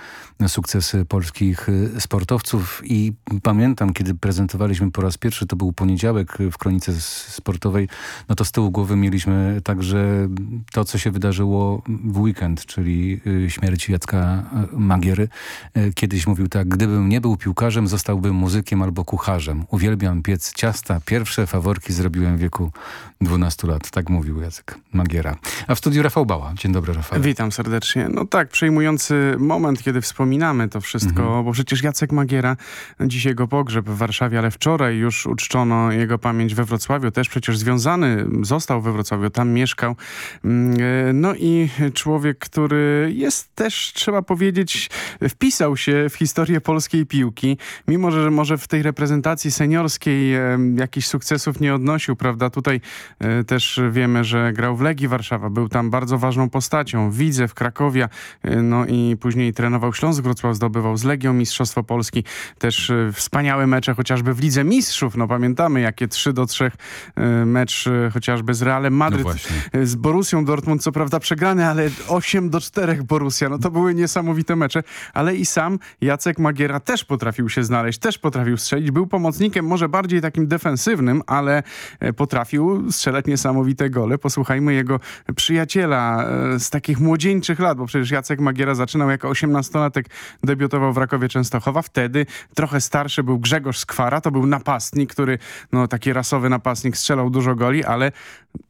sukcesy polskich e, sportowców. I pamiętam, kiedy prezentowaliśmy po raz pierwszy, to był poniedziałek w Kronice Sportowej, no to z tyłu głowy mieliśmy także to, co się wydarzyło w weekend, czyli e, śmierć Jacka e, Magiery. E, Kiedyś mówił tak, gdybym nie był piłkarzem, zostałbym muzykiem albo kucharzem. Uwielbiam piec ciasta. Pierwsze faworki zrobiłem w wieku 12 lat. Tak mówił Jacek Magiera. A w studiu Rafał Bała. Dzień dobry, Rafał.
Witam serdecznie. No tak, przejmujący moment, kiedy wspominamy to wszystko,
Mhm.
bo przecież Jacek Magiera, dzisiaj go pogrzeb w Warszawie, ale wczoraj już uczczono jego pamięć we Wrocławiu, też przecież związany został we Wrocławiu, tam mieszkał. Mm, e, No i człowiek, który jest też, trzeba powiedzieć, wpisał się w historię polskiej piłki, mimo że może w tej reprezentacji seniorskiej e, jakichś sukcesów nie odnosił, prawda? Tutaj e, też wiemy, że grał w Legii Warszawa, był tam bardzo ważną postacią, widzę w Krakowie, e, no i później trenował Śląsk Wrocław, zdobywał z Legią Mistrzostwo Polski, też e, wspaniałe mecze chociażby w Lidze Mistrzów, no pamiętamy jakie 3 do 3 e, mecz e, chociażby z Realem Madryt,
No właśnie.
e, z Borussią Dortmund, co prawda przegrany, ale 8 do 4 Borussia, no to były niesamowite mecze, ale i sam Jacek Magiera też potrafił się znaleźć, też potrafił strzelić, był pomocnikiem może bardziej takim defensywnym, ale e, potrafił strzelać niesamowite gole. Posłuchajmy jego przyjaciela e, z takich młodzieńczych lat, bo przecież Jacek Magiera zaczynał jako 18-latek, debiutował w Rakowie Częstochowa, wtedy trochę starszy był Grzegorz Skwara, to był napastnik, który, no taki rasowy napastnik, strzelał dużo goli, ale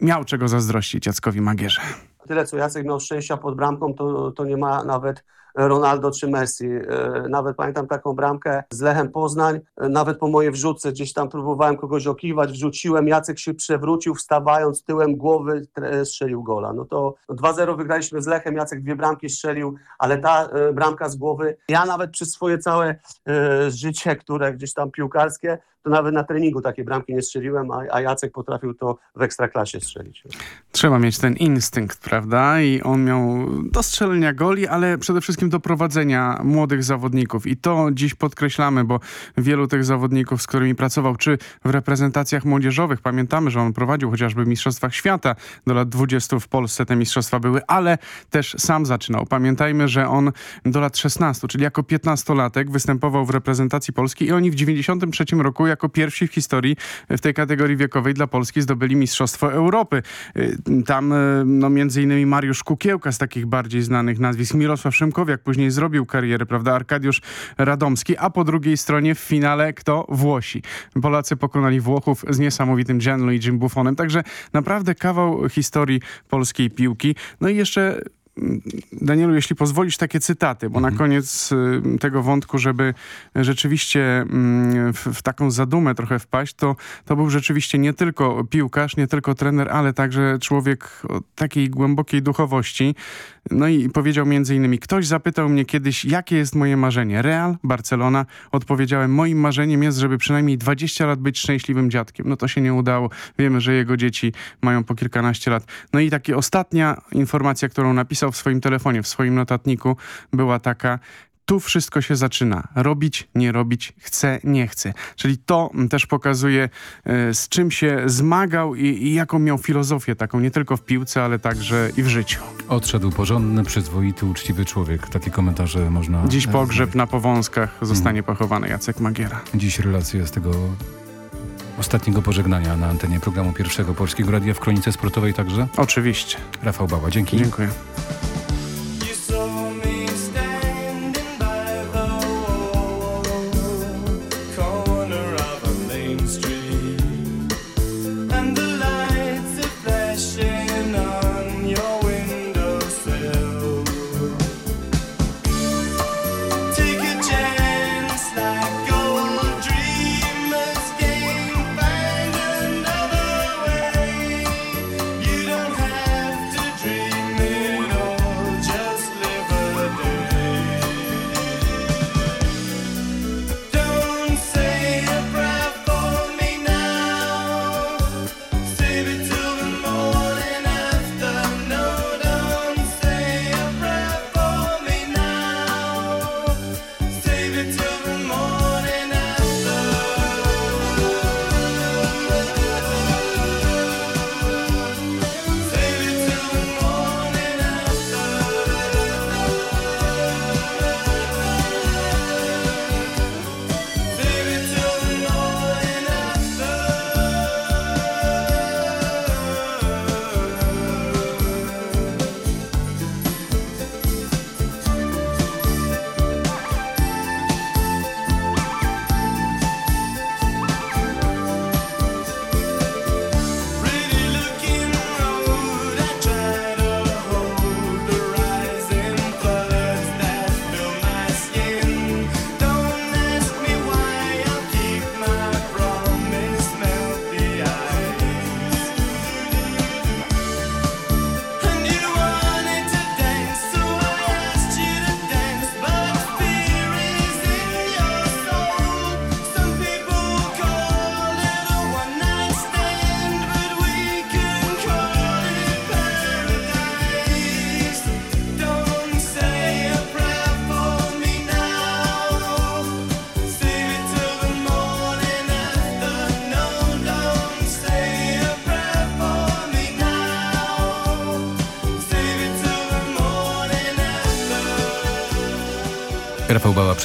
miał czego zazdrościć Jackowi Magierze.
Tyle, co Jacek miał szczęścia pod bramką, to, to nie ma nawet Ronaldo czy Messi. E, Nawet pamiętam taką bramkę z Lechem Poznań, e, nawet po mojej wrzutce gdzieś tam próbowałem kogoś okiwać, wrzuciłem, Jacek się przewrócił, wstawając tyłem głowy, strzelił gola. No to 2-0 wygraliśmy z Lechem, Jacek dwie bramki strzelił, ale ta e, bramka z głowy, ja nawet przez swoje całe życie, które gdzieś tam piłkarskie, to nawet na treningu takie bramki nie strzeliłem, a, a Jacek potrafił to w ekstraklasie strzelić.
Trzeba mieć ten instynkt, prawda? I on miał do strzelenia goli, ale przede wszystkim do prowadzenia młodych zawodników. I to dziś podkreślamy, bo wielu tych zawodników, z którymi pracował, czy w reprezentacjach młodzieżowych, pamiętamy, że on prowadził chociażby w Mistrzostwach Świata do lat 20 w Polsce te mistrzostwa były, ale też sam zaczynał. Pamiętajmy, że on do lat 16, czyli jako 15-latek występował w reprezentacji Polski i oni w 93 roku jako pierwsi w historii w tej kategorii wiekowej dla Polski zdobyli Mistrzostwo Europy. Y, Tam y, no, między innymi Mariusz Kukiełka z takich bardziej znanych nazwisk, Mirosław Szymkowiak później zrobił karierę, prawda, Arkadiusz Radomski, a po drugiej stronie w finale kto? Włosi. Polacy pokonali Włochów z niesamowitym Gianluigi Buffonem, także naprawdę kawał historii polskiej piłki. No i jeszcze Danielu, jeśli pozwolisz, takie cytaty, bo na koniec y, tego wątku, żeby rzeczywiście mm, w, w, taką zadumę trochę wpaść, to, to był rzeczywiście nie tylko piłkarz, nie tylko trener, ale także człowiek o takiej głębokiej duchowości. No i powiedział innymi, ktoś zapytał mnie kiedyś, jakie jest moje marzenie? Real, Barcelona? Odpowiedziałem, moim marzeniem jest, żeby przynajmniej 20 lat być szczęśliwym dziadkiem. No to się nie udało. Wiemy, że jego dzieci mają po kilkanaście lat. No i taka ostatnia informacja, którą napisał w swoim telefonie, w swoim notatniku, była taka, tu wszystko się zaczyna. Robić, nie robić, chcę, nie chcę. Czyli to też pokazuje, e, z czym się zmagał i, i, jaką miał filozofię taką, nie tylko w piłce, ale także i w życiu.
Odszedł porządny, przyzwoity, uczciwy człowiek. Takie komentarze można...
Dziś pogrzeb na Powązkach zostanie hmm. pochowany Jacek Magiera.
Dziś relacje z tego ostatniego pożegnania na antenie programu Pierwszego Polskiego Radia w Kronice Sportowej także?
Oczywiście.
Rafał Bała, dzięki.
Dziękuję.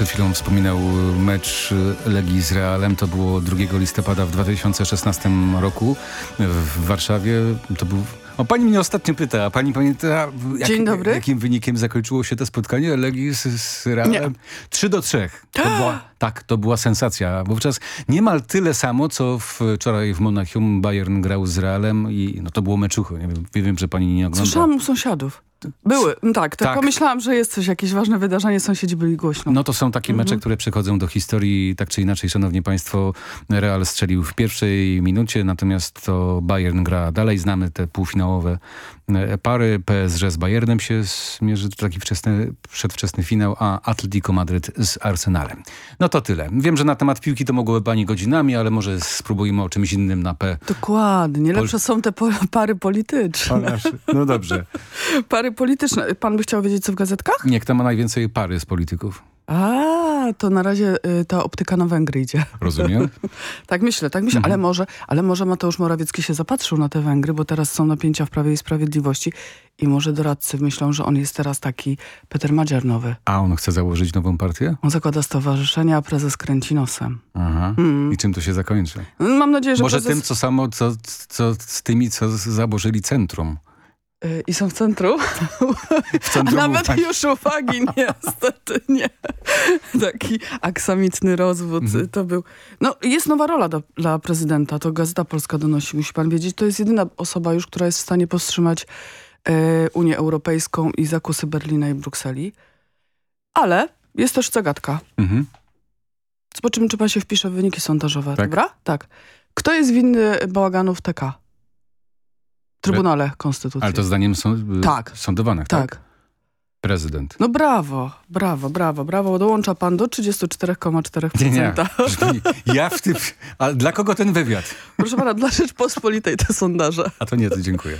Przed chwilą wspominał mecz Legii z Realem. To było 2 listopada w 2016 roku w Warszawie. To był o, pani mnie ostatnio pyta, a pani pamięta, jak, jakim wynikiem zakończyło się to spotkanie Legii z, z Realem? 3 do 3. To była, tak, to była sensacja. Wówczas niemal tyle samo, co wczoraj w Monachium Bayern grał z Realem i no to było meczucho. Nie wiem, wiem że pani nie ogląda.
Słyszałam u sąsiadów. Były, no tak, tylko
Tak.
myślałam, że jest coś, jakieś ważne wydarzenie, sąsiedzi byli głośno.
No to są takie mecze,
Mhm.
które przechodzą do historii, tak czy inaczej, szanowni państwo. Real strzelił w pierwszej minucie, natomiast to Bayern gra dalej. Znamy te półfinałowe pary. PSG z Bayernem się zmierzy, to taki wczesny, przedwczesny finał, a Atletico Madryt z Arsenalem. No to tyle. Wiem, że na temat piłki to mogłoby pani godzinami, ale może spróbujmy o czymś innym na P.
Dokładnie, lepsze są te po, pary polityczne.
No dobrze.
Pary polityczne. Pan by chciał wiedzieć, co w gazetkach?
Nie, kto ma najwięcej pary z polityków?
A, to na razie y, ta optyka na Węgry idzie.
Rozumiem.
tak myślę, tak myślę,
Mhm.
ale, może, ale może Mateusz Morawiecki się zapatrzył na te Węgry, bo teraz są napięcia w Prawie i Sprawiedliwości i może doradcy myślą, że on jest teraz taki Peter Madziar nowy.
A on chce założyć nową partię?
On zakłada stowarzyszenie, a prezes kręci nosem.
Aha.
Mm.
I czym to się zakończy?
Mam nadzieję, że
Może
prezes...
tym, co samo, co, co z tymi, co założyli centrum.
Y, I są w centrum?
W centrum
A nawet
uwagi.
już uwagi, niestety nie. Taki aksamitny rozwód
Mhm.
to był. No, jest nowa rola do, dla prezydenta, to Gazeta Polska donosi, musi pan wiedzieć. To jest jedyna osoba już, która jest w stanie powstrzymać e, Unię Europejską i zakusy Berlina i Brukseli. Ale jest też zagadka.
Mhm.
Zobaczymy, czy pan się wpisze w wyniki sondażowe,
Tak.
dobra? Tak. Kto jest winny bałaganu w TK? Trybunale Konstytucji.
Ale to zdaniem są,
Tak.
sądowanych, tak?
Tak.
Prezydent.
No brawo, brawo, brawo, brawo. Dołącza pan do 34,4%.
Nie, nie. Ja w tym... Ale dla kogo ten wywiad?
Proszę pana, dla Rzeczpospolitej te sondaże.
A to nie, to dziękuję.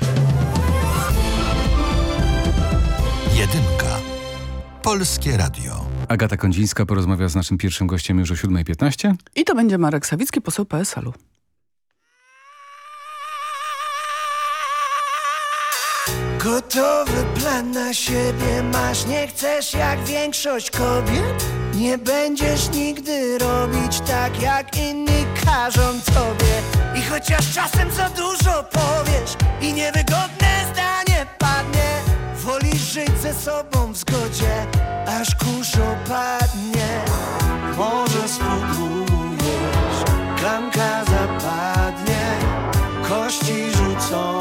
Jedynka. Polskie Radio.
Agata Kondzińska porozmawia z naszym pierwszym gościem już o 7.15.
I to będzie Marek Sawicki, poseł PSL-u.
Gotowy plan na siebie masz, nie chcesz jak większość kobiet? Nie będziesz nigdy robić tak jak inni każą tobie. I chociaż czasem za dużo powiesz i niewygodne zdanie padnie Wolisz żyć ze sobą w zgodzie, aż kurz opadnie. Może spróbujesz, klamka zapadnie Kości rzucone,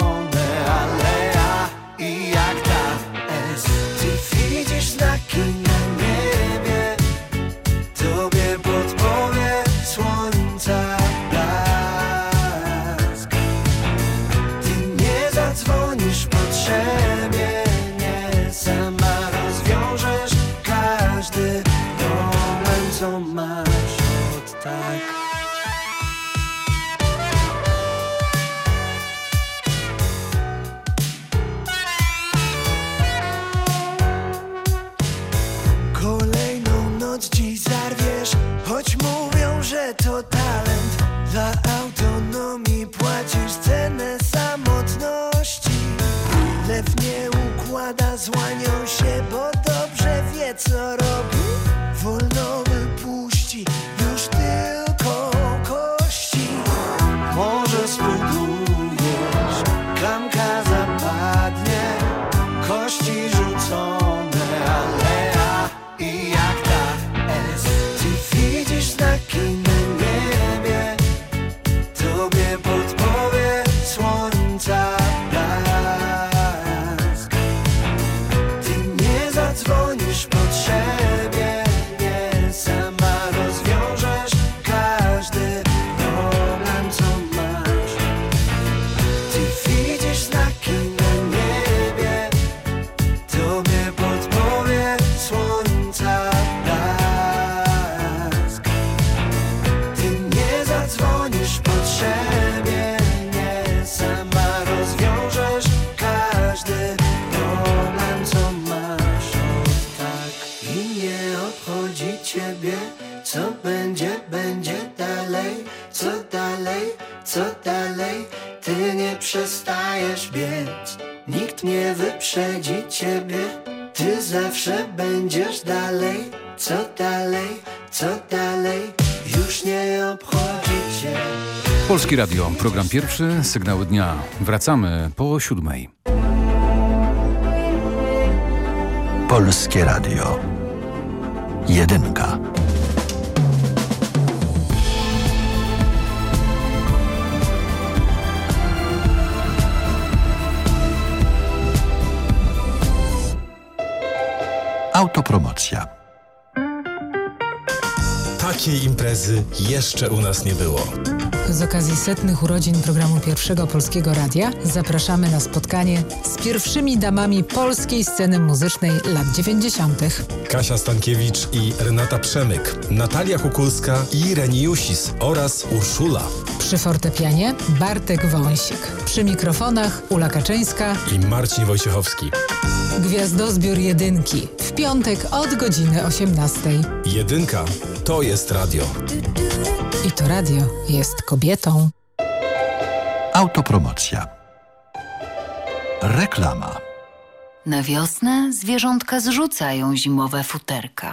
Już nie obchodzi cię
Polski Radio, program pierwszy, sygnały dnia. Wracamy po siódmej.
Polskie Radio. Jedynka. Autopromocja.
Takiej imprezy jeszcze u nas nie było.
Z okazji setnych urodzin programu Pierwszego Polskiego Radia zapraszamy na spotkanie z pierwszymi damami polskiej sceny muzycznej lat 90.
Kasia Stankiewicz i Renata Przemyk, Natalia Kukulska i Reni Jusis oraz Urszula.
Przy fortepianie Bartek Wąsik. Przy mikrofonach Ula Kaczyńska
i Marcin Wojciechowski.
Gwiazdozbiór Jedynki w piątek od godziny 18.
Jedynka to jest radio.
I to radio jest kobietą.
Autopromocja. Reklama.
Na wiosnę zwierzątka zrzucają zimowe futerka.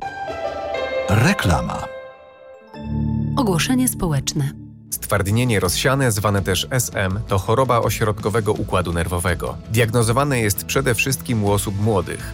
Reklama.
Ogłoszenie społeczne.
Stwardnienie rozsiane, zwane też SM, to choroba ośrodkowego układu nerwowego. Diagnozowane jest przede wszystkim u osób młodych.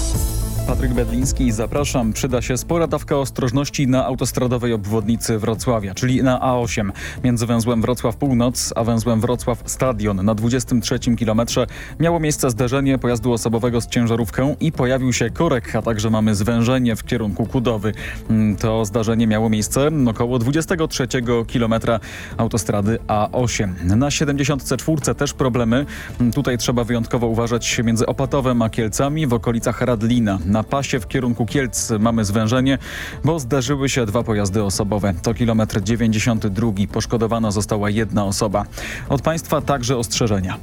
Patryk Bedliński, zapraszam. Przyda się spora dawka ostrożności na autostradowej obwodnicy Wrocławia, czyli na A8 między węzłem Wrocław Północ a węzłem Wrocław Stadion. Na 23 kilometrze miało miejsce zderzenie pojazdu osobowego z ciężarówką i pojawił się korek, a także mamy zwężenie w kierunku Kudowy. To zdarzenie miało miejsce około 23 kilometra autostrady A8. Na 74 też problemy. Tutaj trzeba wyjątkowo uważać między Opatowem a Kielcami w okolicach Radlina. Na pasie w kierunku Kielc mamy zwężenie, bo zdarzyły się dwa pojazdy osobowe. To kilometr 92. Poszkodowana została jedna osoba. Od państwa także ostrzeżenia.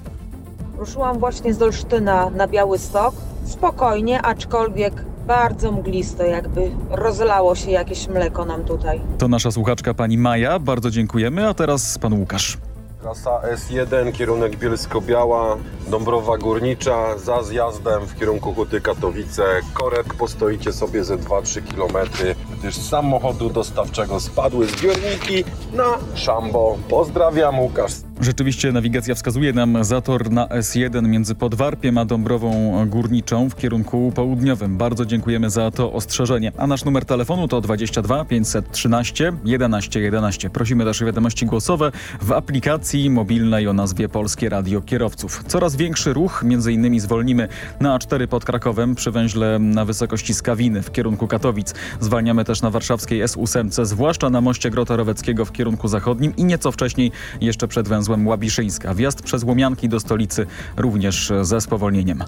Ruszyłam właśnie z Olsztyna na Białystok. Spokojnie, aczkolwiek bardzo mglisto, jakby rozlało się jakieś mleko nam tutaj.
To nasza słuchaczka pani Maja. Bardzo dziękujemy. A teraz pan Łukasz.
Trasa S1, kierunek Bielsko-Biała, Dąbrowa Górnicza, za zjazdem w kierunku Huty Katowice. Korek postoicie sobie ze 2-3 km, gdyż z samochodu dostawczego spadły zbiorniki na szambo. Pozdrawiam, Łukasz.
Rzeczywiście nawigacja wskazuje nam zator na S1 między Podwarpiem a Dąbrową Górniczą w kierunku południowym. Bardzo dziękujemy za to ostrzeżenie. A nasz numer telefonu to 22 513 11 11. Prosimy też o wiadomości głosowe w aplikacji mobilnej o nazwie Polskie Radio Kierowców. Coraz większy ruch, innymi zwolnimy na A4 pod Krakowem przy węźle na wysokości Skawiny w kierunku Katowic. Zwalniamy też na warszawskiej S8, zwłaszcza na moście Grota Roweckiego w kierunku zachodnim i nieco wcześniej jeszcze przed węzłem Łabiszyńska. Wjazd przez Łomianki do stolicy również ze spowolnieniem.